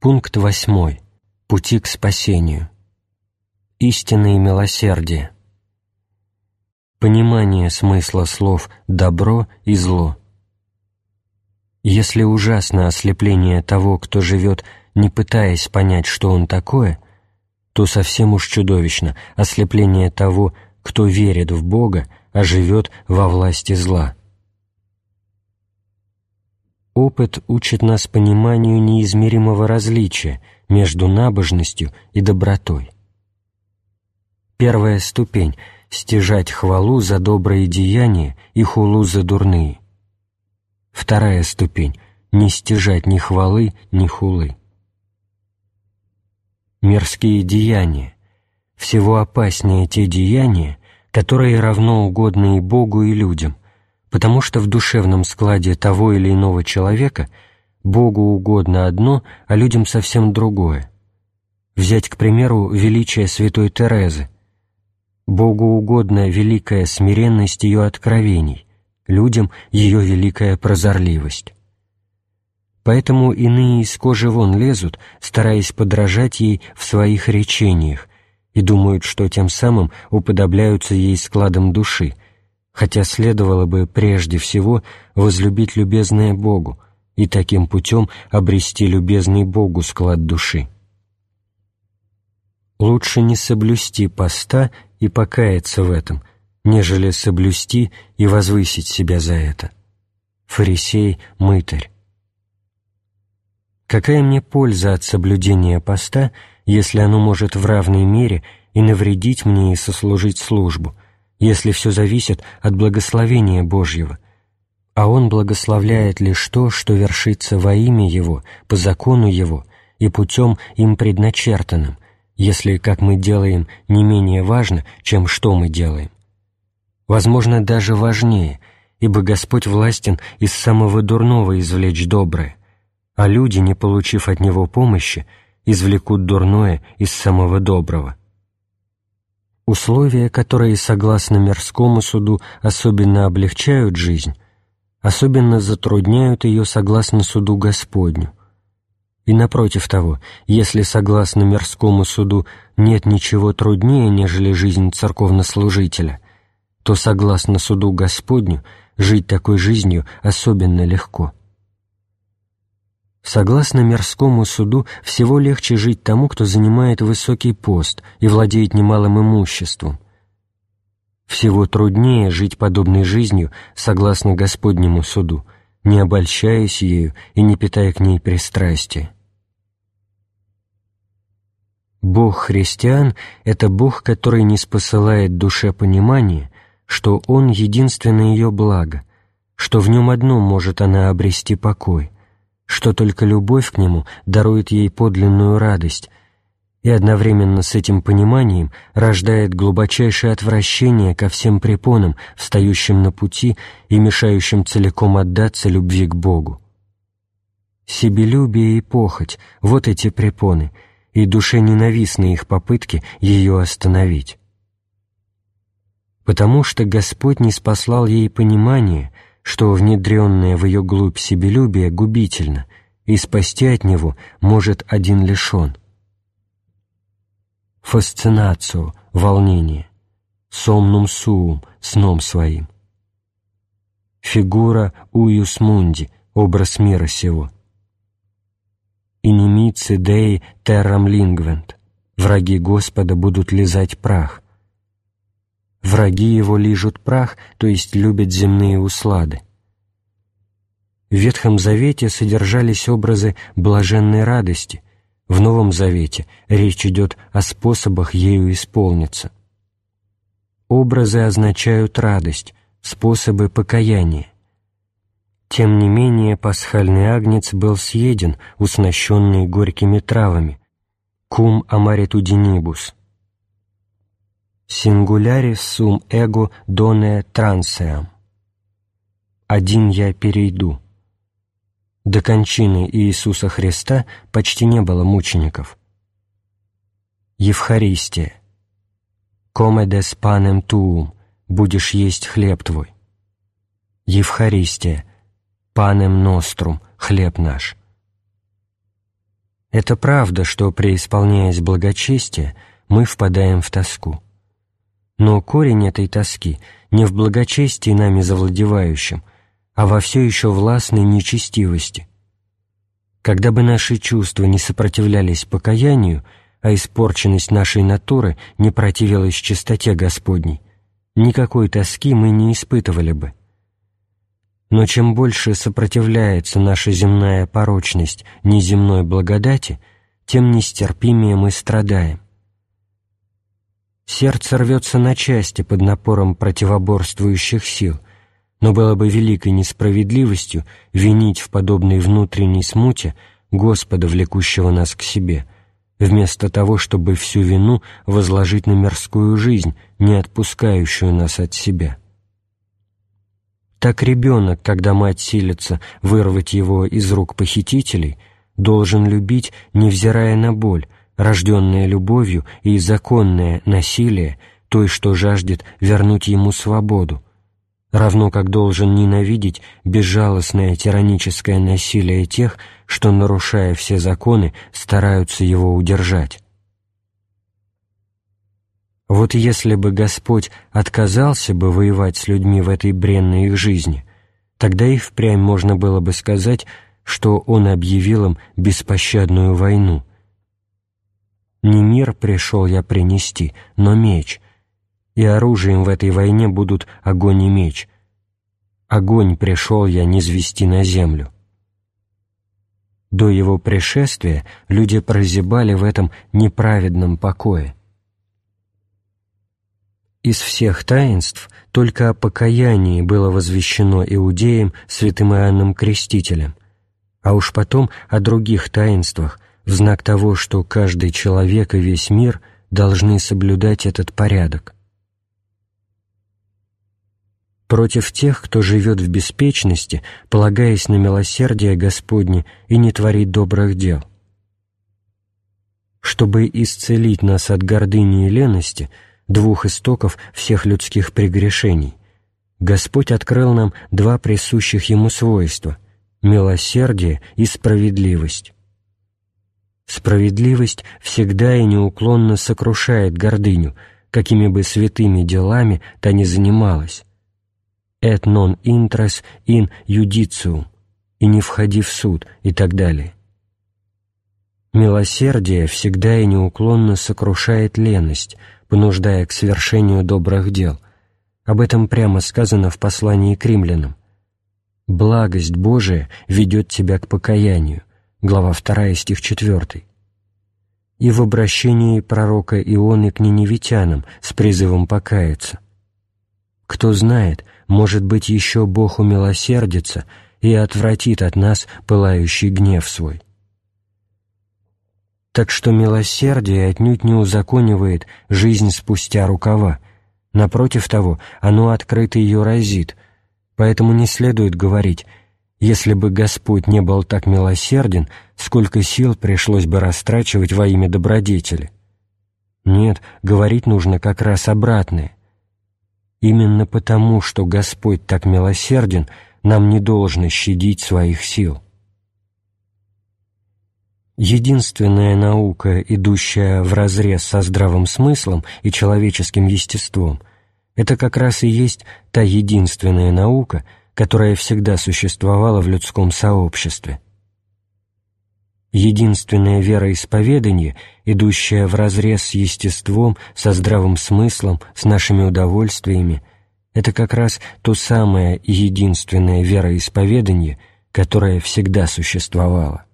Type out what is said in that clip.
Пункт восьмой. Пути к спасению. Истина и милосердие. Понимание смысла слов «добро» и «зло». Если ужасно ослепление того, кто живет, не пытаясь понять, что он такое, то совсем уж чудовищно ослепление того, кто верит в Бога, а живет во власти зла. Опыт учит нас пониманию неизмеримого различия между набожностью и добротой. Первая ступень — стяжать хвалу за добрые деяния и хулу за дурные. Вторая ступень — не стяжать ни хвалы, ни хулы. Мирские деяния. Всего опаснее те деяния, которые равно угодны и Богу, и людям, потому что в душевном складе того или иного человека Богу угодно одно, а людям совсем другое. Взять, к примеру, величие святой Терезы. Богу угодно великая смиренность ее откровений, людям ее великая прозорливость. Поэтому иные из кожи вон лезут, стараясь подражать ей в своих речениях, и думают, что тем самым уподобляются ей складом души, хотя следовало бы прежде всего возлюбить любезное Богу и таким путем обрести любезный Богу склад души. Лучше не соблюсти поста и покаяться в этом, нежели соблюсти и возвысить себя за это. Фарисей – мытарь. Какая мне польза от соблюдения поста, если оно может в равной мере и навредить мне и сослужить службу, если все зависит от благословения Божьего, а Он благословляет лишь то, что вершится во имя Его, по закону Его и путем им предначертанным, если, как мы делаем, не менее важно, чем что мы делаем. Возможно, даже важнее, ибо Господь властен из самого дурного извлечь доброе, а люди, не получив от Него помощи, извлекут дурное из самого доброго. Условия, которые, согласно мирскому суду, особенно облегчают жизнь, особенно затрудняют ее согласно суду Господню. И напротив того, если, согласно мирскому суду, нет ничего труднее, нежели жизнь церковнослужителя, то, согласно суду Господню, жить такой жизнью особенно легко – Согласно мирскому суду, всего легче жить тому, кто занимает высокий пост и владеет немалым имуществом. Всего труднее жить подобной жизнью, согласно Господнему суду, не обольщаясь ею и не питая к ней пристрастия. Бог христиан — это Бог, который не спосылает душе понимание, что Он — единственное ее благо, что в Нем одно может она обрести покой — что только любовь к Нему дарует ей подлинную радость, и одновременно с этим пониманием рождает глубочайшее отвращение ко всем препонам, встающим на пути и мешающим целиком отдаться любви к Богу. Себелюбие и похоть — вот эти препоны, и душе ненавистны их попытки ее остановить. Потому что Господь не спаслал ей понимание — что внедренное в ее глубь себелюбие губительно, и спасти от него может один лишь он. Фасцинацию, волнение, сомнум суум, сном своим. Фигура уюс мунди, образ мира сего. Инимицы деи террам лингвент, враги Господа будут лизать прах, Враги его лижут прах, то есть любят земные услады. В Ветхом Завете содержались образы блаженной радости, в Новом Завете речь идет о способах ею исполниться. Образы означают радость, способы покаяния. Тем не менее, пасхальный агнец был съеден, уснащенный горькими травами. Кум амаритудинибус – Сингулярис сум эго доне трансеам. Один я перейду. До кончины Иисуса Христа почти не было мучеников. Евхаристия. Комедес панем туум, будешь есть хлеб твой. Евхаристия. Панем нострум, хлеб наш. Это правда, что, преисполняясь благочестия, мы впадаем в тоску. Но корень этой тоски не в благочестии нами завладевающем, а во все еще властной нечестивости. Когда бы наши чувства не сопротивлялись покаянию, а испорченность нашей натуры не противилась чистоте Господней, никакой тоски мы не испытывали бы. Но чем больше сопротивляется наша земная порочность неземной благодати, тем нестерпимее мы страдаем. Сердце рвется на части под напором противоборствующих сил, но было бы великой несправедливостью винить в подобной внутренней смуте Господа, влекущего нас к себе, вместо того, чтобы всю вину возложить на мирскую жизнь, не отпускающую нас от себя. Так ребенок, когда мать силится вырвать его из рук похитителей, должен любить, невзирая на боль, рожденное любовью и законное насилие той, что жаждет вернуть ему свободу, равно как должен ненавидеть безжалостное тираническое насилие тех, что, нарушая все законы, стараются его удержать. Вот если бы Господь отказался бы воевать с людьми в этой бренной их жизни, тогда и впрямь можно было бы сказать, что Он объявил им беспощадную войну. «Не мир пришел я принести, но меч, и оружием в этой войне будут огонь и меч. Огонь пришел я низвести на землю». До его пришествия люди прозябали в этом неправедном покое – из всех таинств только о покаянии было возвещено иудеям святым Иоанном Крестителем, а уж потом о других таинствах, в знак того, что каждый человек и весь мир должны соблюдать этот порядок. Против тех, кто живет в беспечности, полагаясь на милосердие Господне и не творит добрых дел. Чтобы исцелить нас от гордыни и лености – двух истоков всех людских прегрешений, Господь открыл нам два присущих Ему свойства — милосердие и справедливость. Справедливость всегда и неуклонно сокрушает гордыню, какими бы святыми делами та ни занималась. «Et non intres in judicium» и «не входи в суд» и так далее. Милосердие всегда и неуклонно сокрушает леность — понуждая к совершению добрых дел. Об этом прямо сказано в послании к римлянам. «Благость Божия ведет тебя к покаянию» глава 2, стих 4. И в обращении пророка Ионы к ниневитянам с призывом покаяться. «Кто знает, может быть, еще Бог умилосердится и отвратит от нас пылающий гнев свой». Так что милосердие отнюдь не узаконивает жизнь спустя рукава. Напротив того, оно открыто ее разит. Поэтому не следует говорить «если бы Господь не был так милосерден, сколько сил пришлось бы растрачивать во имя добродетели». Нет, говорить нужно как раз обратное. Именно потому, что Господь так милосерден, нам не должно щадить своих сил. Единственная наука, идущая вразрез со здравым смыслом и человеческим естеством, это как раз и есть та единственная наука, которая всегда существовала в людском сообществе. Единственное вероисповедание, идущее вразрез с естеством, со здравым смыслом, с нашими удовольствиями, это как раз то самое единственное вероисповедание, которое всегда существовало.